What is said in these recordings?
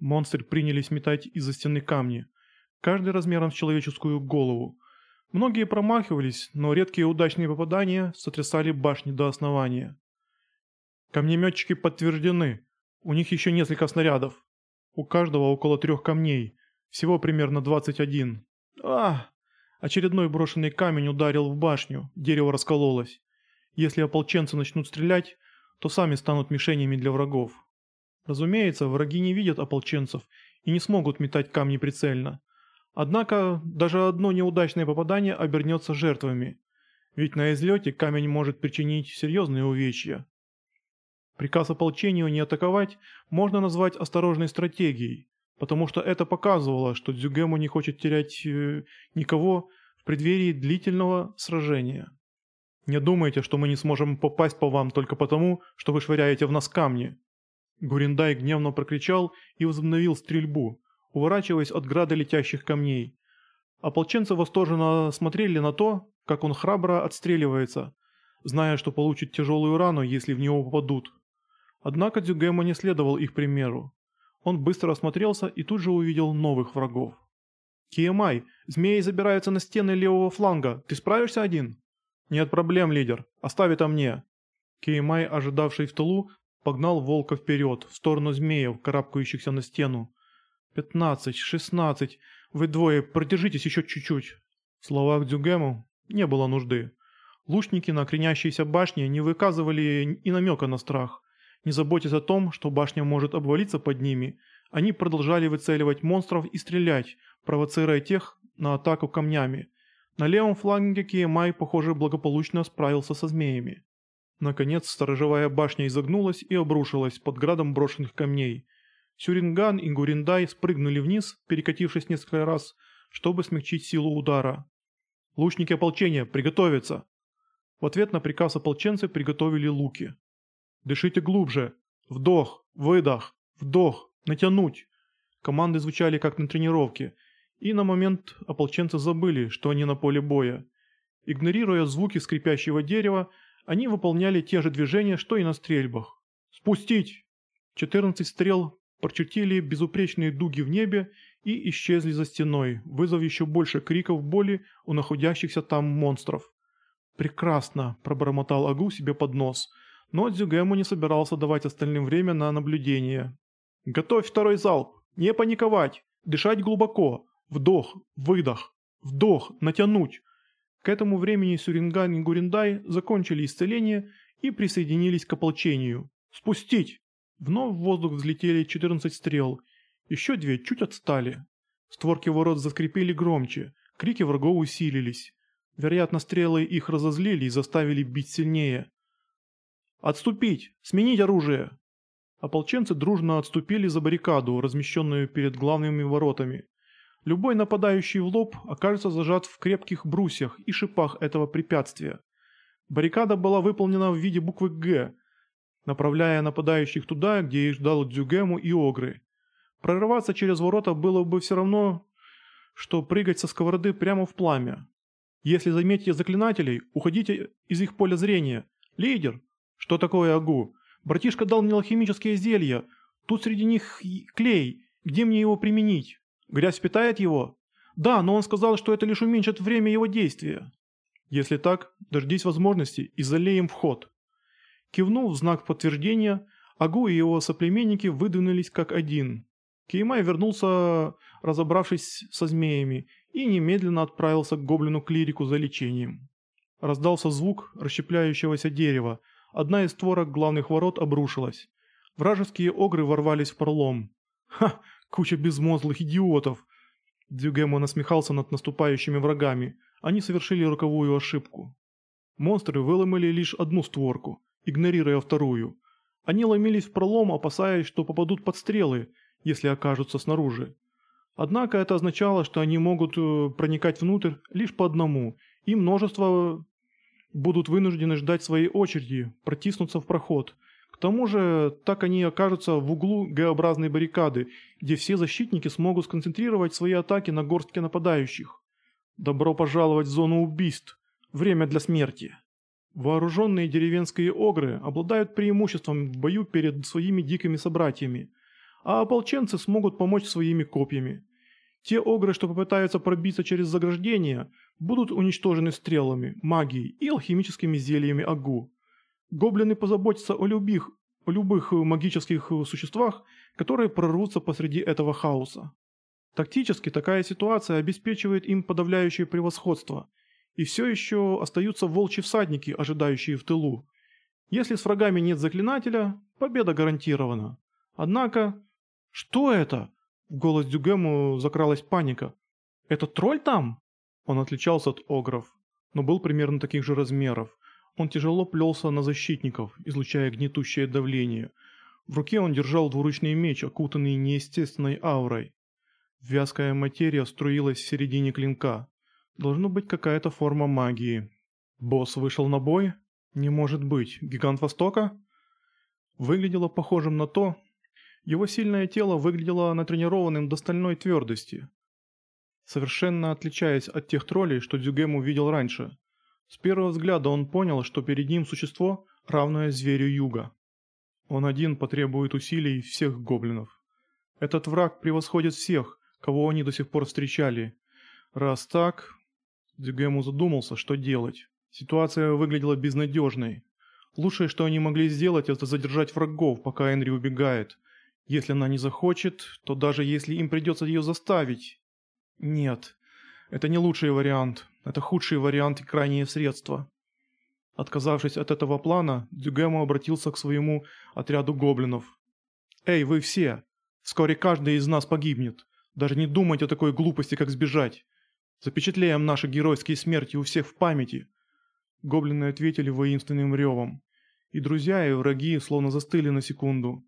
Монстры принялись метать из-за стены камни, каждый размером с человеческую голову. Многие промахивались, но редкие удачные попадания сотрясали башни до основания. Камнеметчики подтверждены. У них еще несколько снарядов. У каждого около трех камней. Всего примерно 21. А! Очередной брошенный камень ударил в башню, дерево раскололось. Если ополченцы начнут стрелять, то сами станут мишенями для врагов. Разумеется, враги не видят ополченцев и не смогут метать камни прицельно. Однако даже одно неудачное попадание обернется жертвами, ведь на излете камень может причинить серьезные увечья. Приказ ополчению не атаковать можно назвать осторожной стратегией, потому что это показывало, что Дзюгему не хочет терять э, никого в преддверии длительного сражения. Не думайте, что мы не сможем попасть по вам только потому, что вы швыряете в нас камни. Гуриндай гневно прокричал и возобновил стрельбу, уворачиваясь от града летящих камней. Ополченцы восторженно смотрели на то, как он храбро отстреливается, зная, что получит тяжелую рану, если в него попадут. Однако Дзюгема не следовал их примеру. Он быстро осмотрелся и тут же увидел новых врагов. «Киемай, змеи забираются на стены левого фланга. Ты справишься один?» «Нет проблем, лидер. Оставь это мне». Киемай, ожидавший в тылу, погнал волка вперед, в сторону змеев, карабкающихся на стену. «Пятнадцать, шестнадцать. Вы двое, продержитесь еще чуть-чуть». В словах Дзюгему не было нужды. Лучники на кренящейся башне не выказывали и намека на страх. Не заботясь о том, что башня может обвалиться под ними, они продолжали выцеливать монстров и стрелять, провоцируя тех на атаку камнями. На левом фланге Киемай, похоже, благополучно справился со змеями. Наконец, сторожевая башня изогнулась и обрушилась под градом брошенных камней. Сюринган и Гуриндай спрыгнули вниз, перекатившись несколько раз, чтобы смягчить силу удара. «Лучники ополчения, приготовиться!» В ответ на приказ ополченцы приготовили луки. Дышите глубже. Вдох, выдох, вдох, натянуть. Команды звучали как на тренировке, и на момент ополченцы забыли, что они на поле боя. Игнорируя звуки скрипящего дерева, они выполняли те же движения, что и на стрельбах. «Спустить!» 14 стрел прочертили безупречные дуги в небе и исчезли за стеной, вызвав еще больше криков боли у находящихся там монстров. «Прекрасно!» – пробормотал Агу себе под нос – но Дзюгэму не собирался давать остальным время на наблюдение. «Готовь второй залп! Не паниковать! Дышать глубоко! Вдох, выдох, вдох, натянуть!» К этому времени Сюринган и Гуриндай закончили исцеление и присоединились к ополчению. «Спустить!» Вновь в воздух взлетели 14 стрел. Еще две чуть отстали. Створки ворот заскрипели громче, крики врагов усилились. Вероятно, стрелы их разозлили и заставили бить сильнее. «Отступить! Сменить оружие!» Ополченцы дружно отступили за баррикаду, размещенную перед главными воротами. Любой нападающий в лоб окажется зажат в крепких брусьях и шипах этого препятствия. Баррикада была выполнена в виде буквы «Г», направляя нападающих туда, где их ждал Дзюгему и Огры. Прорываться через ворота было бы все равно, что прыгать со сковороды прямо в пламя. Если заметите заклинателей, уходите из их поля зрения. Лидер, «Что такое Агу? Братишка дал мне алхимические зелья. Тут среди них клей. Где мне его применить? Грязь питает его?» «Да, но он сказал, что это лишь уменьшит время его действия». «Если так, дождись возможности и залей им вход». Кивнув в знак подтверждения, Агу и его соплеменники выдвинулись как один. Кеймай вернулся, разобравшись со змеями, и немедленно отправился к гоблину-клирику за лечением. Раздался звук расщепляющегося дерева – Одна из створок главных ворот обрушилась. Вражеские огры ворвались в пролом. «Ха! Куча безмозглых идиотов!» Дзюгемо насмехался над наступающими врагами. Они совершили роковую ошибку. Монстры выломали лишь одну створку, игнорируя вторую. Они ломились в пролом, опасаясь, что попадут под стрелы, если окажутся снаружи. Однако это означало, что они могут э, проникать внутрь лишь по одному, и множество будут вынуждены ждать своей очереди, протиснуться в проход. К тому же, так они окажутся в углу Г-образной баррикады, где все защитники смогут сконцентрировать свои атаки на горстке нападающих. Добро пожаловать в зону убийств. Время для смерти. Вооруженные деревенские огры обладают преимуществом в бою перед своими дикими собратьями. а ополченцы смогут помочь своими копьями. Те огры, что попытаются пробиться через заграждение, будут уничтожены стрелами, магией и алхимическими зельями Агу. Гоблины позаботятся о любых, о любых магических существах, которые прорвутся посреди этого хаоса. Тактически такая ситуация обеспечивает им подавляющее превосходство, и все еще остаются волчьи всадники, ожидающие в тылу. Если с врагами нет заклинателя, победа гарантирована. Однако... Что это? В голос Дюгему закралась паника. «Это тролль там?» Он отличался от огров, но был примерно таких же размеров. Он тяжело плелся на защитников, излучая гнетущее давление. В руке он держал двуручный меч, окутанный неестественной аурой. Вязкая материя струилась в середине клинка. Должно быть какая-то форма магии. Босс вышел на бой? Не может быть. Гигант Востока? Выглядело похожим на то, его сильное тело выглядело натренированным до стальной твердости, совершенно отличаясь от тех троллей, что Дзюгем увидел раньше. С первого взгляда он понял, что перед ним существо, равное зверю юга. Он один потребует усилий всех гоблинов. Этот враг превосходит всех, кого они до сих пор встречали. Раз так... Дзюгему задумался, что делать. Ситуация выглядела безнадежной. Лучшее, что они могли сделать, это задержать врагов, пока Энри убегает, если она не захочет, то даже если им придется ее заставить... Нет, это не лучший вариант. Это худший вариант и крайнее средство. Отказавшись от этого плана, Дюгему обратился к своему отряду гоблинов. «Эй, вы все! Вскоре каждый из нас погибнет. Даже не думайте о такой глупости, как сбежать. Запечатлеем наши геройские смерти у всех в памяти». Гоблины ответили воинственным ревом. И друзья, и враги словно застыли на секунду.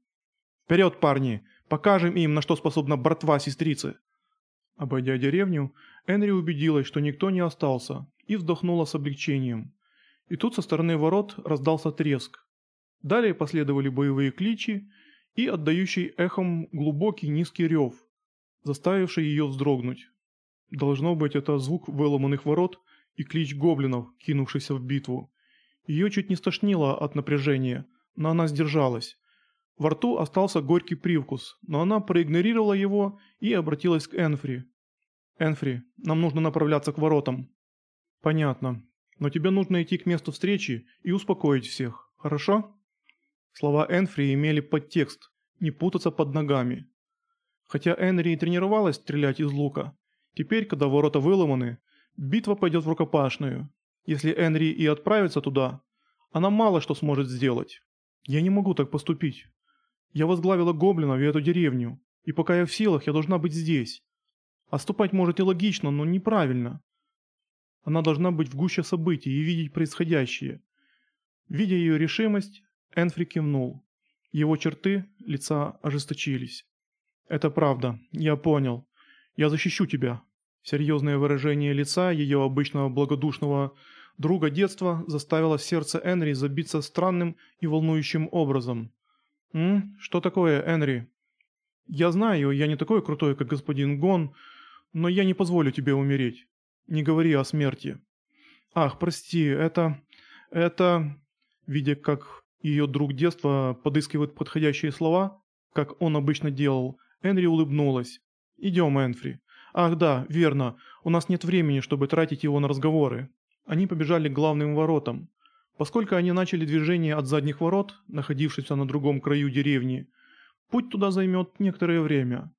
Вперед, парни! Покажем им, на что способна братва сестрицы!» Обойдя деревню, Энри убедилась, что никто не остался, и вздохнула с облегчением. И тут со стороны ворот раздался треск. Далее последовали боевые кличи и отдающий эхом глубокий низкий рев, заставивший ее вздрогнуть. Должно быть, это звук выломанных ворот и клич гоблинов, кинувшихся в битву. Ее чуть не стошнило от напряжения, но она сдержалась. Во рту остался горький привкус, но она проигнорировала его и обратилась к Энфри. «Энфри, нам нужно направляться к воротам». «Понятно. Но тебе нужно идти к месту встречи и успокоить всех, хорошо?» Слова Энфри имели подтекст «не путаться под ногами». Хотя Энри и тренировалась стрелять из лука, теперь, когда ворота выломаны, битва пойдет в рукопашную. Если Энри и отправится туда, она мало что сможет сделать. Я не могу так поступить. Я возглавила гоблинов и эту деревню, и пока я в силах, я должна быть здесь. Оступать может и логично, но неправильно. Она должна быть в гуще событий и видеть происходящее. Видя ее решимость, Энфри кивнул. Его черты лица ожесточились. «Это правда, я понял. Я защищу тебя». Серьезное выражение лица ее обычного благодушного друга детства заставило сердце Энри забиться странным и волнующим образом. «М? Что такое, Энри?» «Я знаю, я не такой крутой, как господин Гон, но я не позволю тебе умереть. Не говори о смерти». «Ах, прости, это... это...» Видя, как ее друг детства подыскивает подходящие слова, как он обычно делал, Энри улыбнулась. «Идем, Энфри». «Ах да, верно, у нас нет времени, чтобы тратить его на разговоры». Они побежали к главным воротам. Поскольку они начали движение от задних ворот, находившихся на другом краю деревни, путь туда займет некоторое время.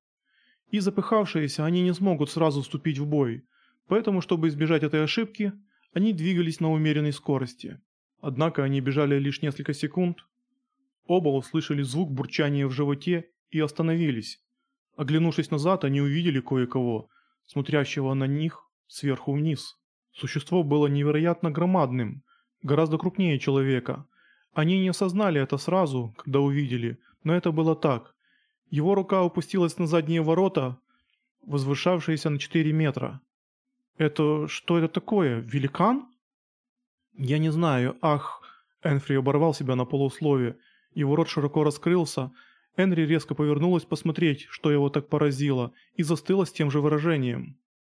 И запыхавшиеся они не смогут сразу вступить в бой, поэтому, чтобы избежать этой ошибки, они двигались на умеренной скорости. Однако они бежали лишь несколько секунд. Оба услышали звук бурчания в животе и остановились. Оглянувшись назад, они увидели кое-кого, смотрящего на них сверху вниз. Существо было невероятно громадным – гораздо крупнее человека. Они не осознали это сразу, когда увидели, но это было так. Его рука опустилась на задние ворота, возвышавшиеся на 4 метра. «Это... что это такое? Великан?» «Я не знаю. Ах...» Энфри оборвал себя на полуслове. Его рот широко раскрылся. Энри резко повернулась посмотреть, что его так поразило, и застыла с тем же выражением.